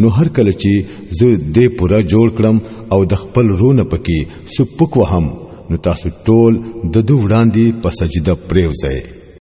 نو هر کله چې زه دې پورا جوړ کړم او د خپل رونه پکې سپک وهم نو تاسو ټول د دوه وړاندې په سجده پریوځئ